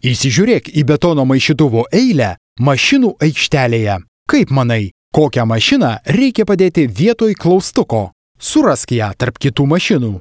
Įsižiūrėk į betono maišytuvo eilę mašinų aikštelėje. Kaip manai, kokią mašiną reikia padėti vietoj klaustuko? Surask ją tarp kitų mašinų.